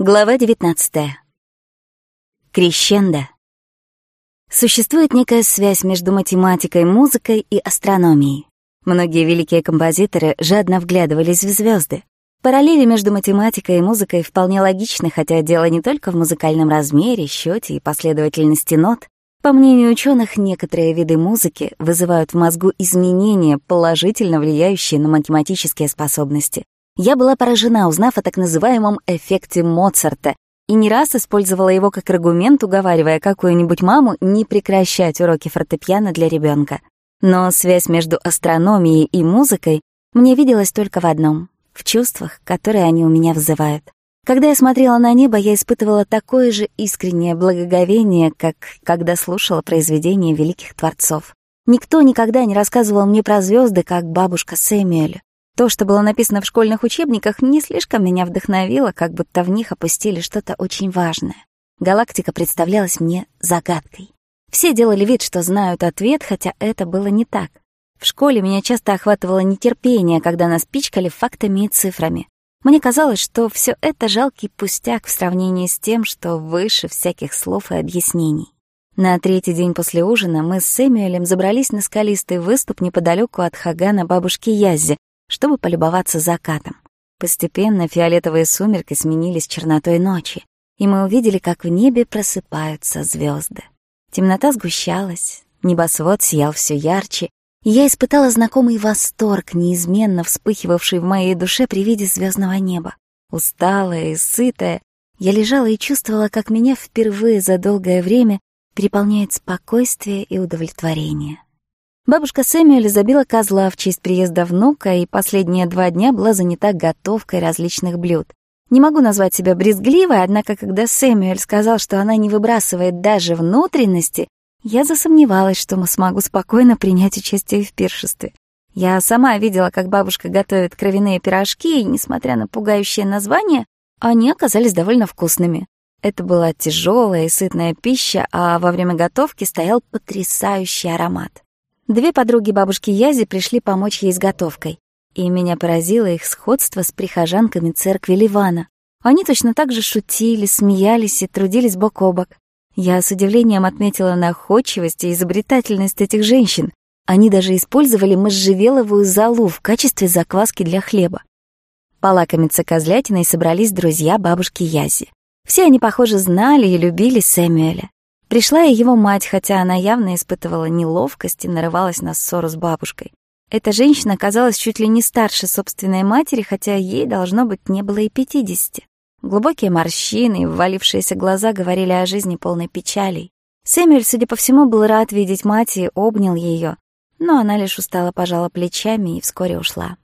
Глава 19. Крещендо. Существует некая связь между математикой, музыкой и астрономией. Многие великие композиторы жадно вглядывались в звезды. Параллели между математикой и музыкой вполне логичны, хотя дело не только в музыкальном размере, счете и последовательности нот. По мнению ученых, некоторые виды музыки вызывают в мозгу изменения, положительно влияющие на математические способности. Я была поражена, узнав о так называемом «эффекте Моцарта», и не раз использовала его как аргумент, уговаривая какую-нибудь маму не прекращать уроки фортепиано для ребенка. Но связь между астрономией и музыкой мне виделась только в одном — в чувствах, которые они у меня вызывают. Когда я смотрела на небо, я испытывала такое же искреннее благоговение, как когда слушала произведения великих творцов. Никто никогда не рассказывал мне про звезды, как бабушка Сэмюэль. То, что было написано в школьных учебниках, не слишком меня вдохновило, как будто в них опустили что-то очень важное. Галактика представлялась мне загадкой. Все делали вид, что знают ответ, хотя это было не так. В школе меня часто охватывало нетерпение, когда нас пичкали фактами и цифрами. Мне казалось, что все это жалкий пустяк в сравнении с тем, что выше всяких слов и объяснений. На третий день после ужина мы с Сэмюэлем забрались на скалистый выступ неподалеку от Хагана бабушки Яззи, чтобы полюбоваться закатом. Постепенно фиолетовые сумерки сменились чернотой ночи, и мы увидели, как в небе просыпаются звезды. Темнота сгущалась, небосвод сиял все ярче, и я испытала знакомый восторг, неизменно вспыхивавший в моей душе при виде звездного неба. Усталая и сытая, я лежала и чувствовала, как меня впервые за долгое время переполняет спокойствие и удовлетворение. Бабушка Сэмюэль забила козла в честь приезда внука, и последние два дня была занята готовкой различных блюд. Не могу назвать себя брезгливой, однако когда Сэмюэль сказал, что она не выбрасывает даже внутренности, я засомневалась, что смогу спокойно принять участие в пиршестве. Я сама видела, как бабушка готовит кровяные пирожки, и, несмотря на пугающее название, они оказались довольно вкусными. Это была тяжелая и сытная пища, а во время готовки стоял потрясающий аромат. Две подруги бабушки Язи пришли помочь ей с готовкой. И меня поразило их сходство с прихожанками церкви Ливана. Они точно так же шутили, смеялись и трудились бок о бок. Я с удивлением отметила находчивость и изобретательность этих женщин. Они даже использовали можжевеловую золу в качестве закваски для хлеба. Полакомиться козлятиной собрались друзья бабушки Язи. Все они, похоже, знали и любили Сэмюэля. Пришла и его мать, хотя она явно испытывала неловкость и нарывалась на ссору с бабушкой. Эта женщина казалась чуть ли не старше собственной матери, хотя ей, должно быть, не было и пятидесяти. Глубокие морщины и ввалившиеся глаза говорили о жизни полной печалей. Сэмюэль, судя по всему, был рад видеть мать и обнял ее, но она лишь устала пожала плечами и вскоре ушла.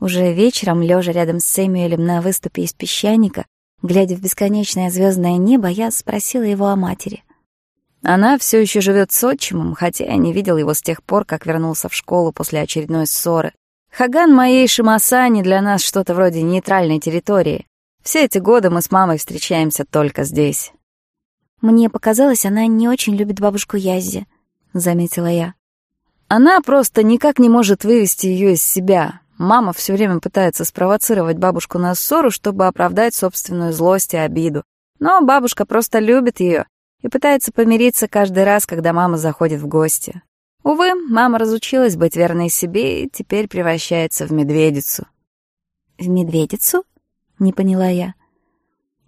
Уже вечером, лежа рядом с Сэмюэлем на выступе из песчаника, глядя в бесконечное звездное небо, я спросила его о матери. Она все еще живет с отчимом, хотя я не видел его с тех пор, как вернулся в школу после очередной ссоры. Хаган моей Шимасани для нас что-то вроде нейтральной территории. Все эти годы мы с мамой встречаемся только здесь. Мне показалось, она не очень любит бабушку Яззи, заметила я. Она просто никак не может вывести ее из себя. Мама все время пытается спровоцировать бабушку на ссору, чтобы оправдать собственную злость и обиду. Но бабушка просто любит ее и пытается помириться каждый раз, когда мама заходит в гости. Увы, мама разучилась быть верной себе и теперь превращается в медведицу. «В медведицу?» — не поняла я.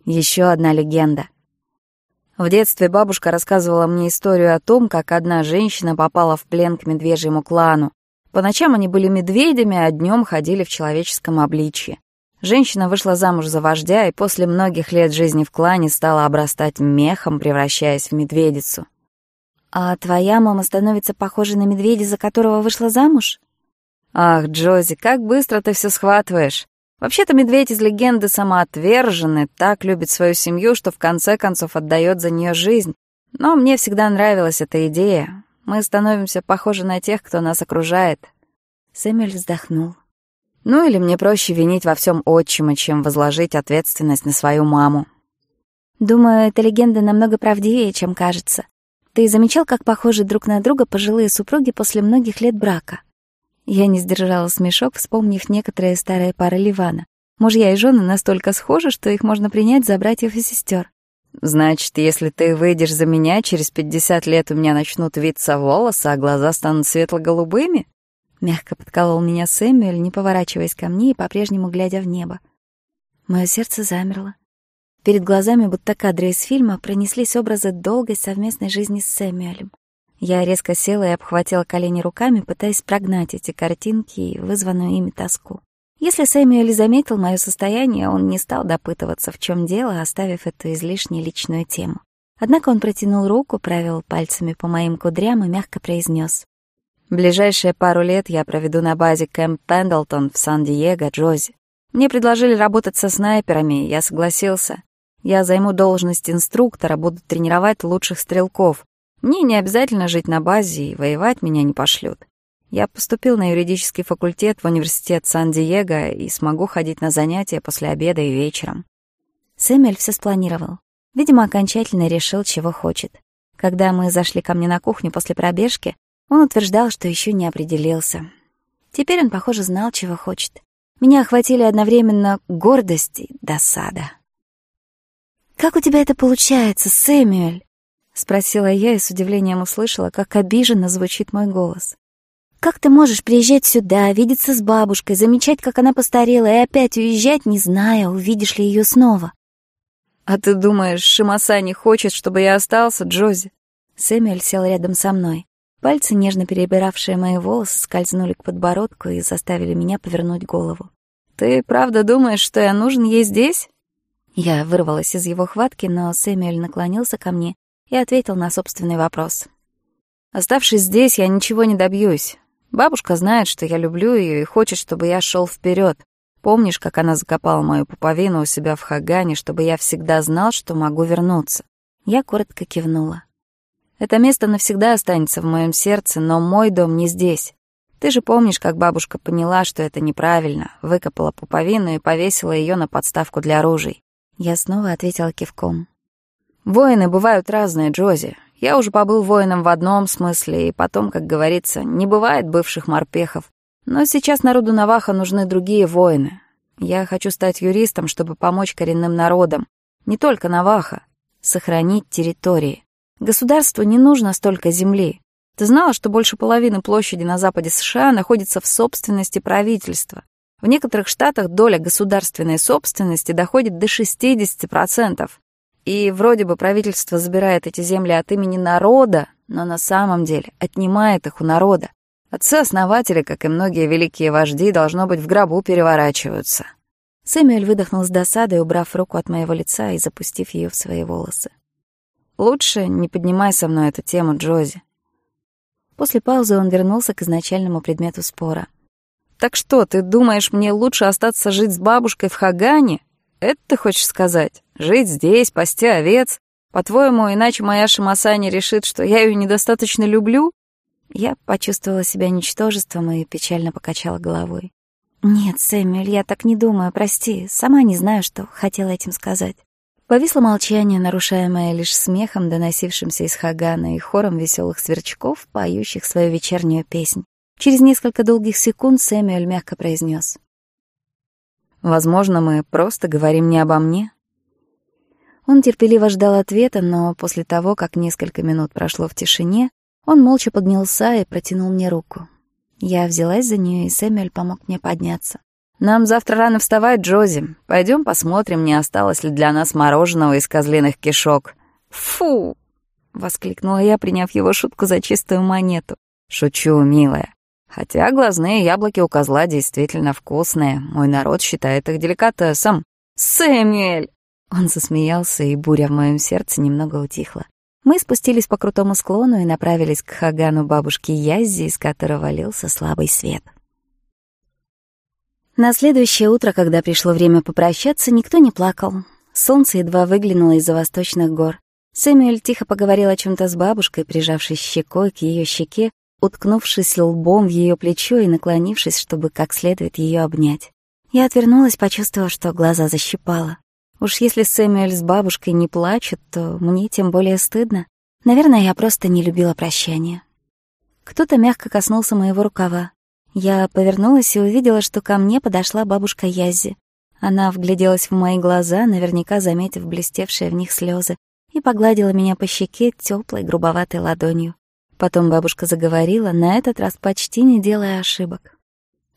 Еще одна легенда. В детстве бабушка рассказывала мне историю о том, как одна женщина попала в плен к медвежьему клану. По ночам они были медведями, а днем ходили в человеческом обличье. Женщина вышла замуж за вождя и после многих лет жизни в клане стала обрастать мехом, превращаясь в медведицу. «А твоя мама становится похожей на медведя, за которого вышла замуж?» «Ах, Джози, как быстро ты все схватываешь! Вообще-то медведь из легенды самоотверженный, так любит свою семью, что в конце концов отдает за нее жизнь. Но мне всегда нравилась эта идея. Мы становимся похожи на тех, кто нас окружает». Сэмюэль вздохнул. Ну или мне проще винить во всем отчима, чем возложить ответственность на свою маму. Думаю, эта легенда намного правдивее, чем кажется. Ты замечал, как похожи друг на друга пожилые супруги после многих лет брака? Я не сдержала смешок, вспомнив некоторые старые пары Ливана. Мужья и жены настолько схожи, что их можно принять за братьев и сестер. «Значит, если ты выйдешь за меня, через пятьдесят лет у меня начнут виться волосы, а глаза станут светло-голубыми?» Мягко подколол меня Сэмюэль, не поворачиваясь ко мне и по-прежнему глядя в небо. Мое сердце замерло. Перед глазами, будто кадры из фильма, пронеслись образы долгой совместной жизни с Сэмюэлем. Я резко села и обхватила колени руками, пытаясь прогнать эти картинки и вызванную ими тоску. Если Сэмюэль заметил мое состояние, он не стал допытываться, в чем дело, оставив эту излишне личную тему. Однако он протянул руку, провел пальцами по моим кудрям и мягко произнес: Ближайшие пару лет я проведу на базе Кэмп Пендлтон в Сан-Диего, Джози. Мне предложили работать со снайперами, я согласился. Я займу должность инструктора, буду тренировать лучших стрелков. Мне не обязательно жить на базе, и воевать меня не пошлют. Я поступил на юридический факультет в университет Сан-Диего и смогу ходить на занятия после обеда и вечером. Сэмюэль все спланировал. Видимо, окончательно решил, чего хочет. Когда мы зашли ко мне на кухню после пробежки, он утверждал, что еще не определился. Теперь он, похоже, знал, чего хочет. Меня охватили одновременно гордость и досада. «Как у тебя это получается, Сэмюэль?» — спросила я и с удивлением услышала, как обиженно звучит мой голос. «Как ты можешь приезжать сюда, видеться с бабушкой, замечать, как она постарела, и опять уезжать, не зная, увидишь ли ее снова?» «А ты думаешь, Шимаса не хочет, чтобы я остался, Джози?» Сэмюэль сел рядом со мной. Пальцы нежно перебиравшие мои волосы скользнули к подбородку и заставили меня повернуть голову. «Ты правда думаешь, что я нужен ей здесь?» Я вырвалась из его хватки, но Сэмюэль наклонился ко мне и ответил на собственный вопрос. «Оставшись здесь, я ничего не добьюсь. Бабушка знает, что я люблю ее и хочет, чтобы я шел вперед. Помнишь, как она закопала мою пуповину у себя в Хагане, чтобы я всегда знал, что могу вернуться?» Я коротко кивнула. Это место навсегда останется в моем сердце, но мой дом не здесь. Ты же помнишь, как бабушка поняла, что это неправильно, выкопала пуповину и повесила ее на подставку для оружий. Я снова ответила кивком. Воины бывают разные, Джози. Я уже побыл воином в одном смысле, и потом, как говорится, не бывает бывших морпехов. Но сейчас народу Наваха нужны другие воины. Я хочу стать юристом, чтобы помочь коренным народам, не только Наваха, сохранить территории. Государству не нужно столько земли. Ты знала, что больше половины площади на западе США находится в собственности правительства. В некоторых штатах доля государственной собственности доходит до 60%. И вроде бы правительство забирает эти земли от имени народа, но на самом деле отнимает их у народа. Отцы-основатели, как и многие великие вожди, должно быть, в гробу переворачиваются. Сэмюэль выдохнул с досадой, убрав руку от моего лица и запустив ее в свои волосы. Лучше не поднимай со мной эту тему, Джози. После паузы он вернулся к изначальному предмету спора. «Так что, ты думаешь, мне лучше остаться жить с бабушкой в Хагане? Это ты хочешь сказать? Жить здесь, пасти овец? По-твоему, иначе моя Шимасани решит, что я ее недостаточно люблю?» Я почувствовала себя ничтожеством и печально покачала головой. «Нет, Сэмюэль, я так не думаю, прости. Сама не знаю, что хотела этим сказать». Повисло молчание, нарушаемое лишь смехом, доносившимся из Хагана и хором веселых сверчков, поющих свою вечернюю песнь. Через несколько долгих секунд Сэмюэль мягко произнес. «Возможно, мы просто говорим не обо мне?» Он терпеливо ждал ответа, но после того, как несколько минут прошло в тишине, он молча поднялся и протянул мне руку. Я взялась за нее, и Сэмюэль помог мне подняться. «Нам завтра рано вставать, Джози. Пойдем посмотрим, не осталось ли для нас мороженого из козлиных кишок». «Фу!» — воскликнула я, приняв его шутку за чистую монету. «Шучу, милая. Хотя глазные яблоки у козла действительно вкусные. Мой народ считает их деликатесом. Сэмюэль! Он засмеялся, и буря в моем сердце немного утихла. Мы спустились по крутому склону и направились к хагану бабушки Яззи, из которого лился слабый На следующее утро, когда пришло время попрощаться, никто не плакал. Солнце едва выглянуло из-за восточных гор. Сэмюэль тихо поговорил о чем то с бабушкой, прижавшись щекой к ее щеке, уткнувшись лбом в ее плечо и наклонившись, чтобы как следует ее обнять. Я отвернулась, почувствовав, что глаза защипала. Уж если Сэмюэль с бабушкой не плачут, то мне тем более стыдно. Наверное, я просто не любила прощания. Кто-то мягко коснулся моего рукава. Я повернулась и увидела, что ко мне подошла бабушка Язи. Она вгляделась в мои глаза, наверняка заметив блестевшие в них слезы, и погладила меня по щеке теплой грубоватой ладонью. Потом бабушка заговорила, на этот раз почти не делая ошибок.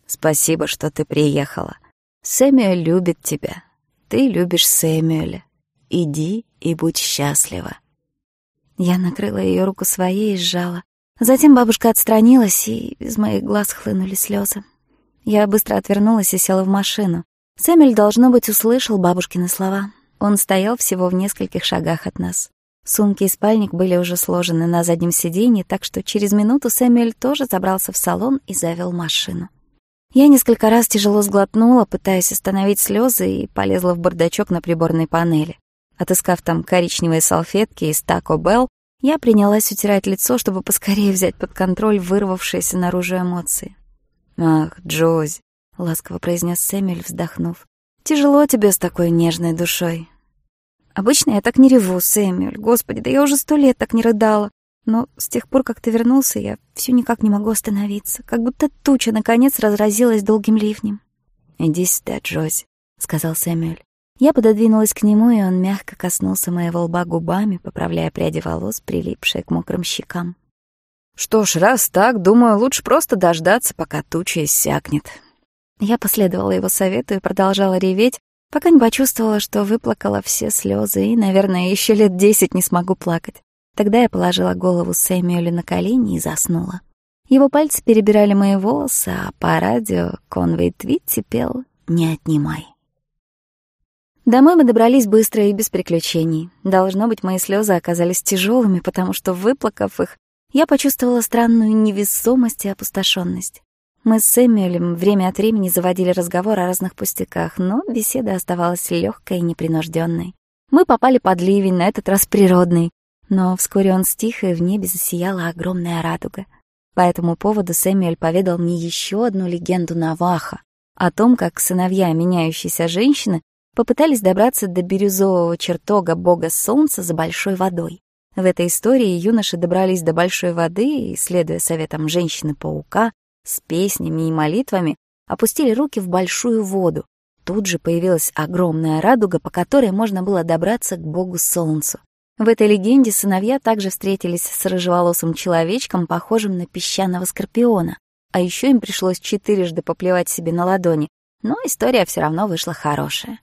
«Спасибо, что ты приехала. Сэмюэль любит тебя. Ты любишь Сэмюэля. Иди и будь счастлива». Я накрыла её руку своей и сжала. Затем бабушка отстранилась, и из моих глаз хлынули слезы. Я быстро отвернулась и села в машину. Сэмюэль, должно быть, услышал бабушкины слова. Он стоял всего в нескольких шагах от нас. Сумки и спальник были уже сложены на заднем сиденье, так что через минуту Сэмюэль тоже забрался в салон и завел машину. Я несколько раз тяжело сглотнула, пытаясь остановить слезы, и полезла в бардачок на приборной панели. Отыскав там коричневые салфетки из Taco Bell, я принялась утирать лицо, чтобы поскорее взять под контроль вырвавшиеся наружу эмоции. «Ах, Джози», — ласково произнес Сэмюэль, вздохнув, — «тяжело тебе с такой нежной душой. Обычно я так не реву, Сэмюэль. Господи, да я уже сто лет так не рыдала. Но с тех пор, как ты вернулся, я все никак не могу остановиться. Как будто туча, наконец, разразилась долгим ливнем. «Иди Я пододвинулась к нему, и он мягко коснулся моего лба губами, поправляя пряди волос, прилипшие к мокрым щекам. «Что ж, раз так, думаю, лучше просто дождаться, пока туча иссякнет». Я последовала его совету и продолжала реветь, пока не почувствовала, что выплакала все слезы и, наверное, еще лет десять не смогу плакать. Тогда я положила голову Сэмюэлю на колени и заснула. Его пальцы перебирали мои волосы, а по радио Конвей Твитти пел «Не отнимай». Домой мы добрались быстро и без приключений. Должно быть, мои слезы оказались тяжелыми, потому что, выплакав их, я почувствовала странную невесомость и опустошенность. Мы с Сэмюэлем время от времени заводили разговор о разных пустяках, но беседа оставалась легкой и непринужденной. Мы попали под ливень, на этот раз природный, но вскоре он стих, и в небе засияла огромная радуга. По этому поводу Сэмюэль поведал мне еще одну легенду Наваха о том, как сыновья меняющейся женщины попытались добраться до бирюзового чертога бога солнца за большой водой. В этой истории юноши добрались до большой воды и, следуя советам женщины-паука, с песнями и молитвами, опустили руки в большую воду. Тут же появилась огромная радуга, по которой можно было добраться к богу солнцу. В этой легенде сыновья также встретились с рыжеволосым человечком, похожим на песчаного скорпиона. А еще им пришлось четырежды поплевать себе на ладони, но история все равно вышла хорошая.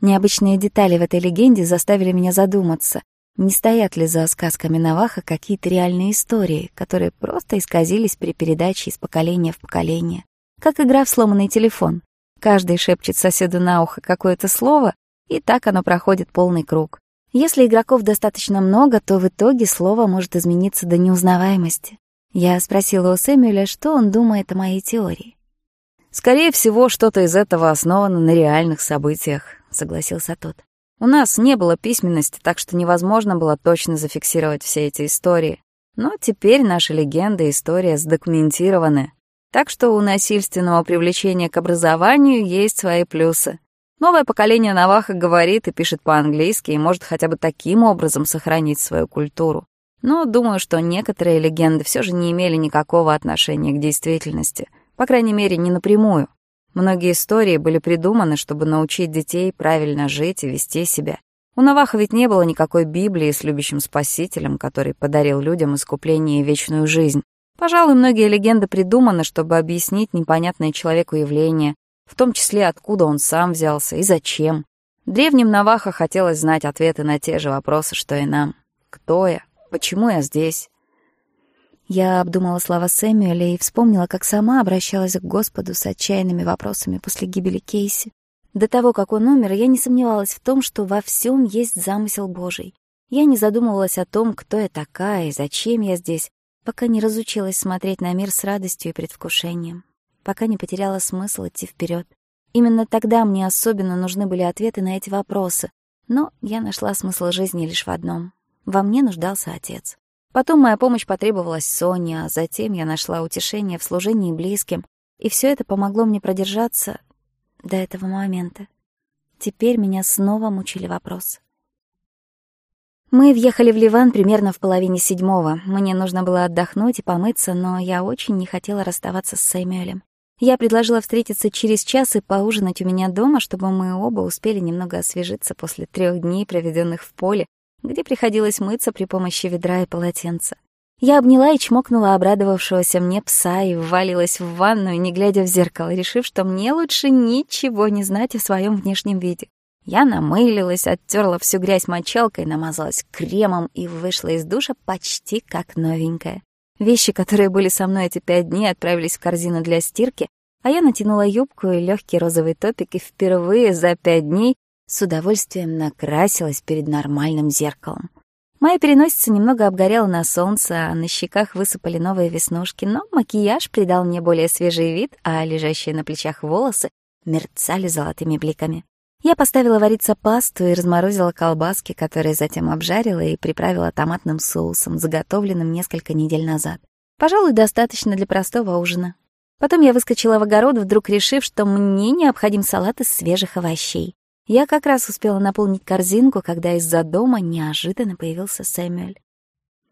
Необычные детали в этой легенде заставили меня задуматься, не стоят ли за сказками Наваха какие-то реальные истории, которые просто исказились при передаче из поколения в поколение. Как игра в сломанный телефон. Каждый шепчет соседу на ухо какое-то слово, и так оно проходит полный круг. Если игроков достаточно много, то в итоге слово может измениться до неузнаваемости. Я спросила у Сэмюэля, что он думает о моей теории. Скорее всего, что-то из этого основано на реальных событиях. — согласился тот. У нас не было письменности, так что невозможно было точно зафиксировать все эти истории. Но теперь наши легенды и история задокументированы. Так что у насильственного привлечения к образованию есть свои плюсы. Новое поколение Наваха говорит и пишет по-английски и может хотя бы таким образом сохранить свою культуру. Но думаю, что некоторые легенды все же не имели никакого отношения к действительности. По крайней мере, не напрямую. Многие истории были придуманы, чтобы научить детей правильно жить и вести себя. У Наваха ведь не было никакой Библии с любящим спасителем, который подарил людям искупление и вечную жизнь. Пожалуй, многие легенды придуманы, чтобы объяснить непонятное человеку явление, в том числе откуда он сам взялся и зачем. Древним Наваха хотелось знать ответы на те же вопросы, что и нам. Кто я? Почему я здесь? Я обдумала слова Сэмюэля и вспомнила, как сама обращалась к Господу с отчаянными вопросами после гибели Кейси. До того, как он умер, я не сомневалась в том, что во всем есть замысел Божий. Я не задумывалась о том, кто я такая и зачем я здесь, пока не разучилась смотреть на мир с радостью и предвкушением, пока не потеряла смысл идти вперед. Именно тогда мне особенно нужны были ответы на эти вопросы, но я нашла смысл жизни лишь в одном. Во мне нуждался отец. Потом моя помощь потребовалась Соне, а затем я нашла утешение в служении близким, и все это помогло мне продержаться до этого момента. Теперь меня снова мучили вопросы. Мы въехали в Ливан примерно в половине седьмого. Мне нужно было отдохнуть и помыться, но я очень не хотела расставаться с Сэмюэлем. Я предложила встретиться через час и поужинать у меня дома, чтобы мы оба успели немного освежиться после трех дней, Где Приходилось мыться при помощи ведра и полотенца. Я обняла и чмокнула обрадовавшегося мне пса и ввалилась в ванную, не глядя в зеркало, решив, что мне лучше ничего не знать о своем внешнем виде. Я намылилась, оттерла всю грязь мочалкой, намазалась кремом и вышла из душа почти как новенькая. Вещи, которые были со мной эти пять дней, отправились в корзину для стирки, а я натянула юбку и легкий розовый топик и впервые за пять дней с удовольствием накрасилась перед нормальным зеркалом. Моя переносица немного обгорела на солнце, а на щеках высыпали новые веснушки, но макияж придал мне более свежий вид, а лежащие на плечах волосы мерцали золотыми бликами. Я поставила вариться пасту и разморозила колбаски, которые затем обжарила и приправила томатным соусом, заготовленным несколько недель назад. Пожалуй, достаточно для простого ужина. Потом я выскочила в огород, вдруг решив, что мне необходим салат из свежих овощей. Я как раз успела наполнить корзинку, когда из-за дома неожиданно появился Сэмюэль.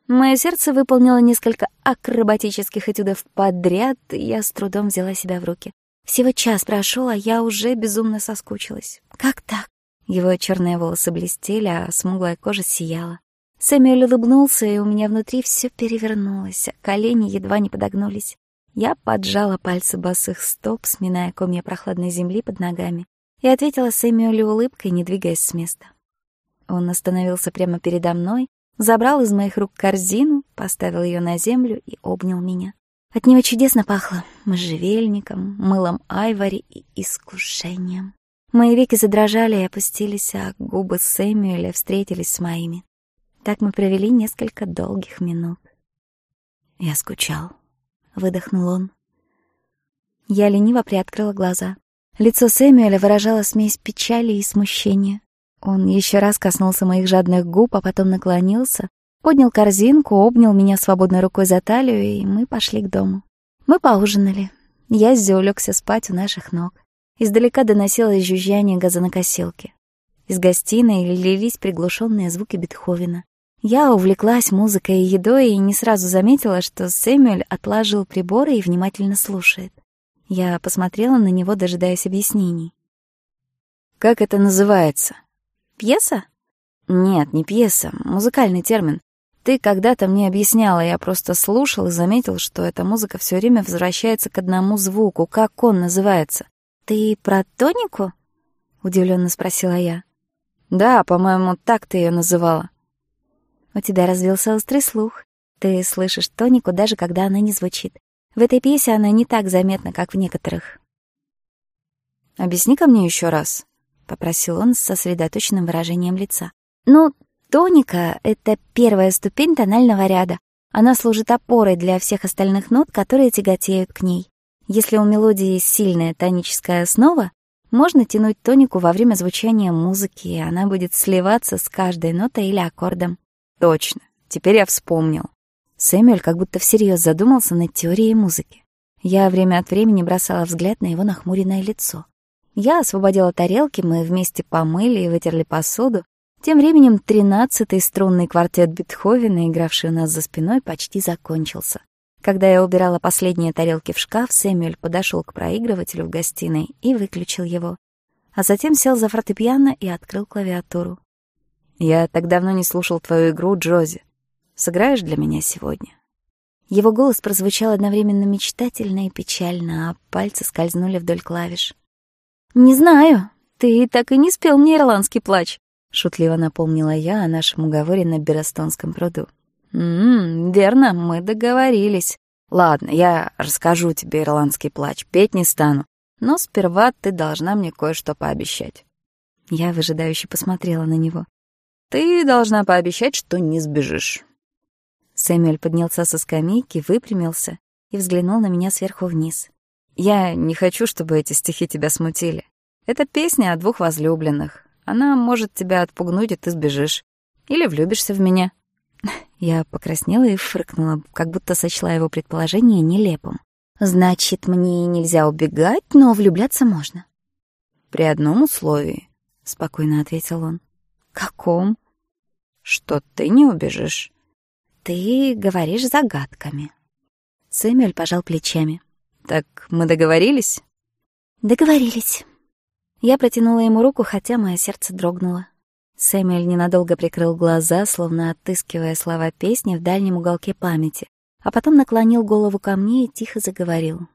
Мое сердце выполнило несколько акробатических этюдов подряд, и я с трудом взяла себя в руки. Всего час прошел, а я уже безумно Я ответила с улыбкой, не двигаясь с места. Он остановился прямо передо мной, забрал из моих рук корзину, поставил ее на землю и обнял меня. От него чудесно пахло можжевельником, мылом айвори и искушением. Мои веки задрожали и опустились, а губы Сэмюэля встретились с моими. Так мы провели несколько долгих минут. «Я скучал», — выдохнул он. Я лениво приоткрыла глаза. Лицо Сэмюэля выражало смесь печали и смущения. Он еще раз коснулся моих жадных губ, а потом наклонился, поднял корзинку, обнял меня свободной рукой за талию, и мы пошли к дому. Мы поужинали. Я Яззи улегся спать у наших ног. Издалека доносилось жужжание газонокосилки. Из гостиной лились приглушенные звуки Бетховена. Я увлеклась музыкой и едой и не сразу заметила, что Сэмюэль отложил приборы и внимательно слушает. Я посмотрела на него, дожидаясь объяснений. «Как это называется?» «Пьеса?» «Нет, не пьеса. Музыкальный термин. Ты когда-то мне объясняла, я просто слушал и заметил, что эта музыка все время возвращается к одному звуку. Как он называется?» «Ты про тонику?» — удивленно спросила я. «Да, по-моему, так ты ее называла». «У тебя развился острый слух. Ты слышишь тонику, даже когда она не звучит. В этой пьесе она не так заметна, как в некоторых. «Объясни-ка мне еще раз», — попросил он с сосредоточенным выражением лица. «Ну, тоника — это первая ступень тонального ряда. Она служит опорой для всех остальных нот, которые тяготеют к ней. Если у мелодии сильная тоническая основа, можно тянуть тонику во время звучания музыки, и она будет сливаться с каждой нотой или аккордом. Точно. Теперь я вспомнил. Сэмюэль как будто всерьез задумался над теорией музыки. Я время от времени бросала взгляд на его нахмуренное лицо. Я освободила тарелки, мы вместе помыли и вытерли посуду. Тем временем тринадцатый струнный квартет Бетховена, игравший у нас за спиной, почти закончился. Когда я убирала последние тарелки в шкаф, Сэмюэль подошел к проигрывателю в гостиной и выключил его. А затем сел за фортепиано и открыл клавиатуру. «Я так давно не слушал твою игру, Джози. Сыграешь для меня сегодня?» Его голос прозвучал одновременно мечтательно и печально, а пальцы скользнули вдоль клавиш. «Не знаю, ты так и не спел мне ирландский плач», — шутливо напомнила я о нашем уговоре на Берастонском пруду. «М-м, верно, мы договорились. Ладно, я расскажу тебе ирландский плач, петь не стану. Но сперва ты должна мне кое-что пообещать». Я выжидающе посмотрела на него. «Ты должна пообещать, что не сбежишь». Сэмюэль поднялся со скамейки, выпрямился и взглянул на меня сверху вниз. «Я не хочу, чтобы эти стихи тебя смутили. Это песня о двух возлюбленных. Она может тебя отпугнуть, и ты сбежишь. Или влюбишься в меня». Я покраснела и фыркнула, как будто сочла его предположение нелепым. «Значит, мне нельзя убегать, но влюбляться можно?» «При одном условии», — спокойно ответил он. «Каком?» «Что ты не убежишь» ты говоришь загадками». Сэмюэль пожал плечами. «Так мы договорились?» «Договорились». Я протянула ему руку, хотя мое сердце дрогнуло. Сэмюэль ненадолго прикрыл глаза, словно отыскивая слова песни в дальнем уголке памяти, а потом наклонил голову ко мне и тихо заговорил.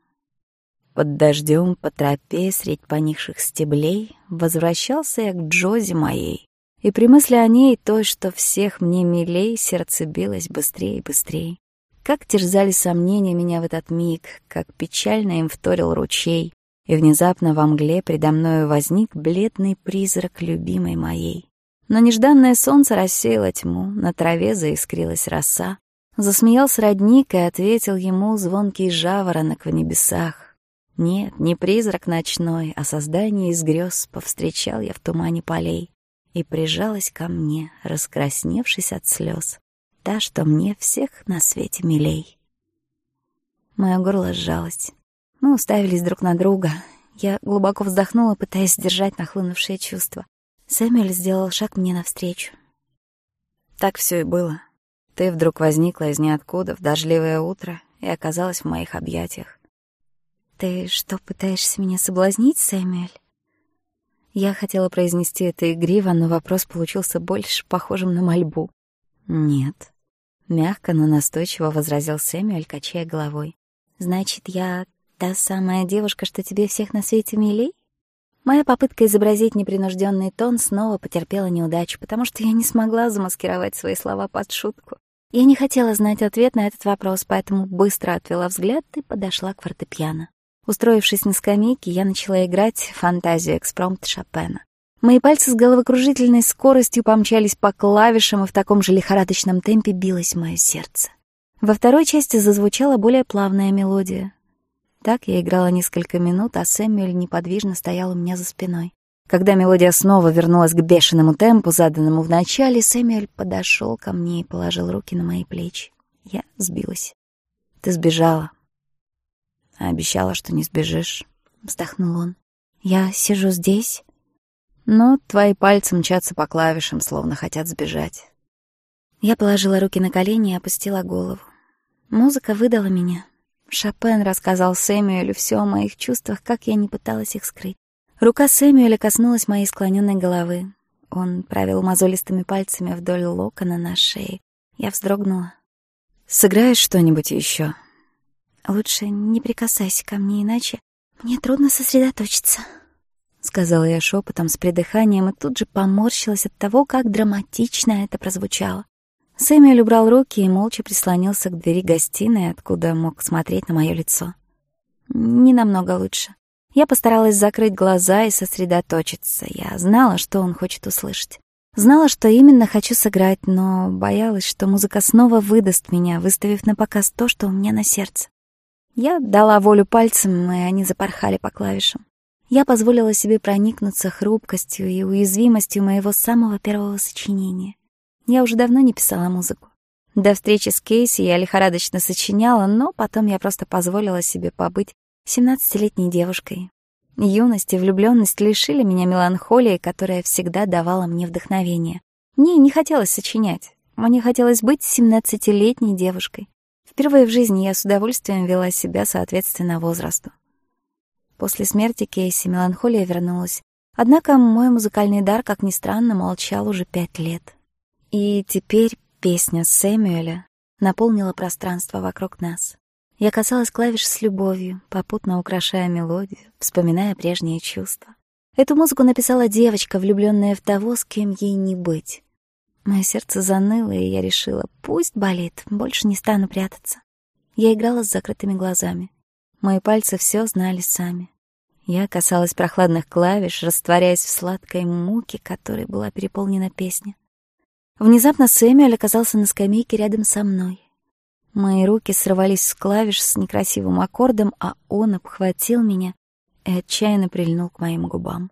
Под дождем по тропе средь поникших стеблей возвращался я к Джози моей и при мысли о ней то, что всех мне милей, сердце билось быстрее и быстрее. Как терзали сомнения меня в этот миг, как печально им вторил ручей, и внезапно во мгле предо мною возник бледный призрак любимой моей. Но нежданное солнце рассеяло тьму, на траве заискрилась роса. Засмеялся родник и ответил ему звонкий жаворонок в небесах. Нет, не призрак ночной, а создание из грез повстречал я в тумане полей и прижалась ко мне, раскрасневшись от слез. Та, что мне всех на свете милей. Мое горло сжалось. Мы уставились друг на друга. Я глубоко вздохнула, пытаясь сдержать нахлынувшие чувства. Сэмюэль сделал шаг мне навстречу. Так все и было. Ты вдруг возникла из ниоткуда в дождливое утро и оказалась в моих объятиях. «Ты что, пытаешься меня соблазнить, Сэмюэль?» Я хотела произнести это игриво, но вопрос получился больше похожим на мольбу. «Нет», — мягко, но настойчиво возразил Сэмюэль, качая головой. «Значит, я та самая девушка, что тебе всех на свете милей?» Моя попытка изобразить непринужденный тон снова потерпела неудачу, потому что я не смогла замаскировать свои слова под шутку. Я не хотела знать ответ на этот вопрос, поэтому быстро отвела взгляд и подошла к фортепиано устроившись на скамейке, я начала играть фантазию экспромт Шопена. Мои пальцы с головокружительной скоростью помчались по клавишам, и в таком же лихорадочном темпе билось мое сердце. Во второй части зазвучала более плавная мелодия. Так я играла несколько минут, а Сэмюэль неподвижно стоял у меня за спиной. Когда мелодия снова вернулась к бешеному темпу, заданному в начале, Сэмюэль подошел ко мне и положил руки на мои плечи. Я сбилась. «Ты сбежала», а обещала, что не сбежишь», — вздохнул он. «Я сижу здесь?» Но твои пальцы мчатся по клавишам, словно хотят сбежать. Я положила руки на колени и опустила голову. Музыка выдала меня. Шопен рассказал Сэмюэлю все о моих чувствах, как я не пыталась их скрыть. Рука Сэмюэля коснулась моей склоненной головы. Он правил мозолистыми пальцами вдоль локона на шее. Я вздрогнула. «Сыграешь что-нибудь еще? Лучше не прикасайся ко мне, иначе мне трудно сосредоточиться», — сказала я шепотом с придыханием и тут же поморщилась от того, как драматично это прозвучало. Сэмюэль убрал руки и молча прислонился к двери гостиной, откуда мог смотреть на мое лицо. «Не намного лучше». Я постаралась закрыть глаза и сосредоточиться. Я знала, что он хочет услышать. Знала, что именно хочу сыграть, но боялась, что музыка снова выдаст меня, выставив на показ то, что у меня на сердце. Я дала волю пальцам, и они запорхали по клавишам. Я позволила себе проникнуться хрупкостью и уязвимостью моего самого первого сочинения. Я уже давно не писала музыку. До встречи с Кейси я лихорадочно сочиняла, но потом я просто позволила себе побыть 17-летней девушкой. Юность и влюблённость лишили меня меланхолии, которая всегда давала мне вдохновение. Мне не хотелось сочинять, мне хотелось быть 17-летней девушкой. Впервые в жизни я с удовольствием вела себя соответственно возрасту. После смерти Кейси меланхолия вернулась, однако мой музыкальный дар, как ни странно, молчал уже пять лет. И теперь песня Сэмюэля наполнила пространство вокруг нас. Я касалась клавиш с любовью, попутно украшая мелодию, вспоминая прежние чувства. Эту музыку написала девочка, влюбленная в того, с кем ей не быть. Мое Сердце заныло, и я решила, пусть болит, больше не стану прятаться. Я играла с закрытыми глазами. Мои пальцы все знали сами. Я касалась прохладных клавиш, растворяясь в сладкой муке, которой была переполнена песня. Внезапно Сэмюэль оказался на скамейке рядом со мной. Мои руки срывались с клавиш с некрасивым аккордом, а он обхватил меня и отчаянно прильнул к моим губам.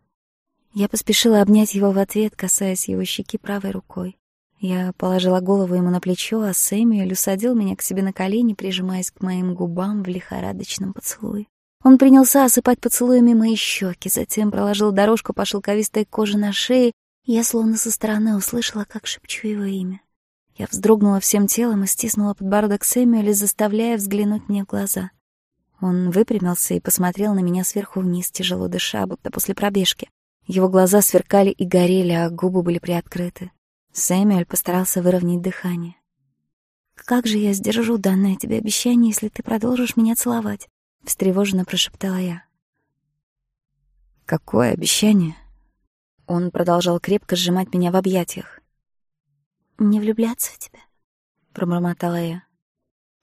Я поспешила обнять его в ответ, касаясь его щеки правой рукой. Я положила голову ему на плечо, а Сэмюэль усадил меня к себе на колени, прижимаясь к моим губам в лихорадочном поцелуе. Он принялся осыпать поцелуями мои щеки, затем проложил дорожку по шелковистой коже на шее, и я словно со стороны услышала, как шепчу его имя. Я вздрогнула всем телом и стиснула подбородок Сэмюэля, заставляя взглянуть мне в глаза. Он выпрямился и посмотрел на меня сверху вниз, тяжело дыша, будто после пробежки. Его глаза сверкали и горели, а губы были приоткрыты. Сэмюэль постарался выровнять дыхание. «Как же я сдержу данное тебе обещание, если ты продолжишь меня целовать?» — встревоженно прошептала я. «Какое обещание?» Он продолжал крепко сжимать меня в объятиях. «Не влюбляться в тебя», — промормотала я.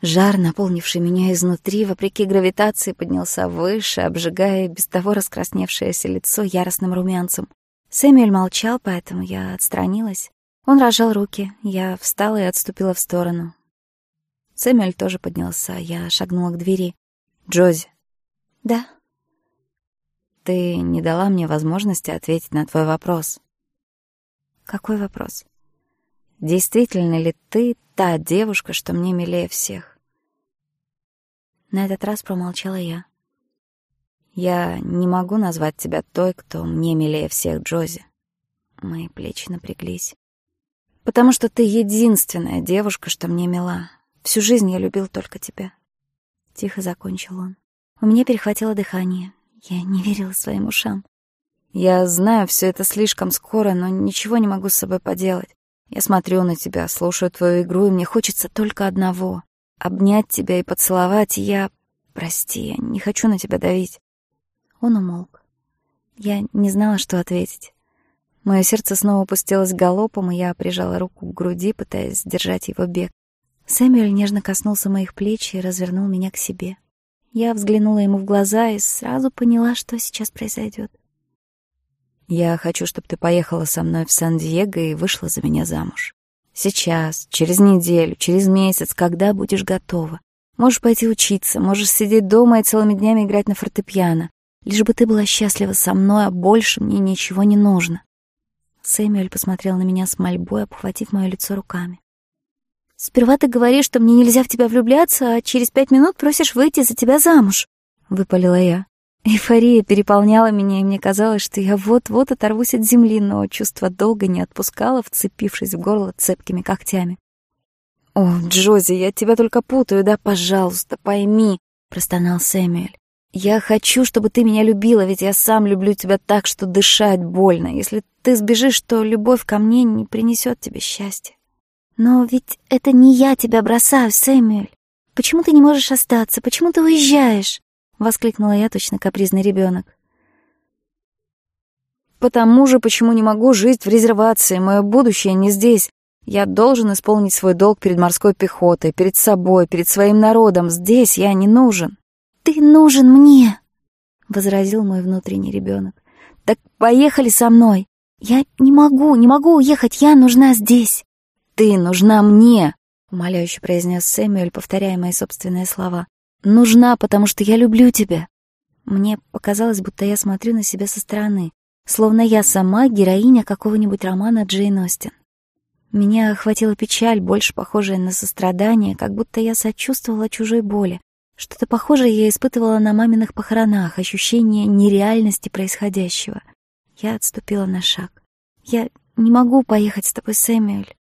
Жар, наполнивший меня изнутри, вопреки гравитации, поднялся выше, обжигая без того раскрасневшееся лицо яростным румянцем. Сэмюэль молчал, поэтому я отстранилась. Он разжал руки, я встала и отступила в сторону. Сэмюэль тоже поднялся, я шагнула к двери. «Джози». «Да». «Ты не дала мне возможности ответить на твой вопрос». «Какой вопрос?» «Действительно ли ты та девушка, что мне милее всех?» На этот раз промолчала я. Я не могу назвать тебя той, кто мне милее всех, Джози. Мои плечи напряглись. Потому что ты единственная девушка, что мне мила. Всю жизнь я любил только тебя. Тихо закончил он. У меня перехватило дыхание. Я не верила своим ушам. Я знаю, все это слишком скоро, но ничего не могу с обнять тебя и поцеловать, я... Прости, я не хочу на тебя давить». Он умолк. Я не знала, что ответить. Мое сердце снова опустилось галопом, и я прижала руку к груди, пытаясь сдержать его бег. Сэмюэль нежно коснулся моих плеч и развернул меня к себе. Я взглянула ему в глаза и сразу поняла, что сейчас произойдет. «Я хочу, чтобы ты поехала со мной в Сан-Диего и вышла за меня замуж». Сейчас, через неделю, через месяц, когда будешь готова. Можешь пойти учиться, можешь сидеть дома и целыми днями играть на фортепиано. Лишь бы ты была счастлива со мной, а больше мне ничего не нужно. Сэмюэль посмотрел на меня с мольбой, обхватив мое лицо руками. «Сперва ты говоришь, что мне нельзя в тебя влюбляться, а через пять минут просишь выйти за тебя замуж», — выпалила я. Эйфория переполняла меня, и мне казалось, что я вот-вот оторвусь от земли, но чувство долго не отпускало, вцепившись в горло цепкими когтями. «О, Джози, я тебя только путаю, да? Пожалуйста, пойми!» — простонал Сэмюэль. «Я хочу, чтобы ты меня любила, ведь я сам люблю тебя так, что дышать больно. Если ты сбежишь, то любовь ко мне не принесет тебе счастья». «Но ведь это не я тебя бросаю, Сэмюэль. Почему ты не можешь остаться? Почему ты уезжаешь?» Воскликнула я точно капризный ребенок. «Потому же, почему не могу жить в резервации, мое будущее не здесь. Я должен исполнить свой долг перед морской пехотой, перед собой, перед своим народом. Здесь я не нужен». «Ты нужен мне!» — возразил мой внутренний ребенок. «Так поехали со мной! Я не могу, не могу уехать, я нужна здесь!» «Ты нужна мне!» — умоляюще произнес Сэмюэль, повторяя мои собственные слова нужна, потому что я люблю тебя». Мне показалось, будто я смотрю на себя со стороны, словно я сама героиня какого-нибудь романа Джейн Остин. Меня охватила печаль, больше похожая на сострадание, как будто я сочувствовала чужой боли. Что-то похожее я испытывала на маминых похоронах, ощущение нереальности происходящего. Я отступила на шаг. «Я не могу поехать с тобой, Сэмюэль».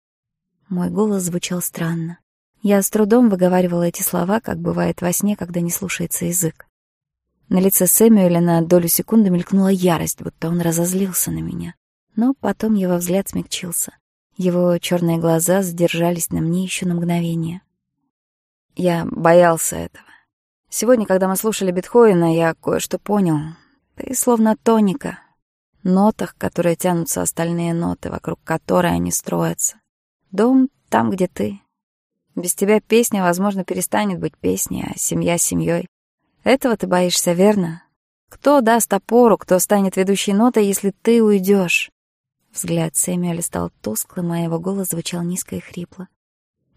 Мой голос звучал странно. Я с трудом выговаривала эти слова, как бывает во сне, когда не слушается язык. На лице Сэмюэля на долю секунды мелькнула ярость, будто он разозлился на меня. Но потом его взгляд смягчился. Его черные глаза задержались на мне еще на мгновение. Я боялся этого. Сегодня, когда мы слушали Бетховена, я кое-что понял. Ты словно тоника. Нотах, которые тянутся остальные ноты, вокруг которой они строятся. Дом там, где ты. без тебя песня, возможно, перестанет быть песней, а семья — семьей. Этого ты боишься, верно? Кто даст опору, кто станет ведущей нотой, если ты уйдешь? Взгляд Сэмюэля стал тусклым, а его голос звучал низко и хрипло.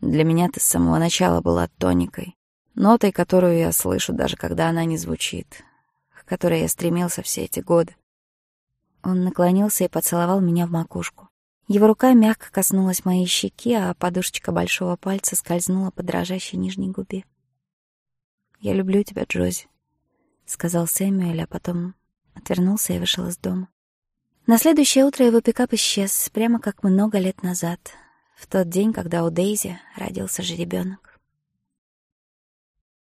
Для меня ты с самого начала была тоникой, нотой, которую я слышу, даже когда она не звучит, к которой я стремился все эти годы. Он наклонился и поцеловал меня в макушку. Его рука мягко коснулась моей щеки, а подушечка большого пальца скользнула по дрожащей нижней губе. «Я люблю тебя, Джози», — сказал Сэмюэль, а потом отвернулся и вышел из дома. На следующее утро его пикап исчез, прямо как много лет назад, в тот день,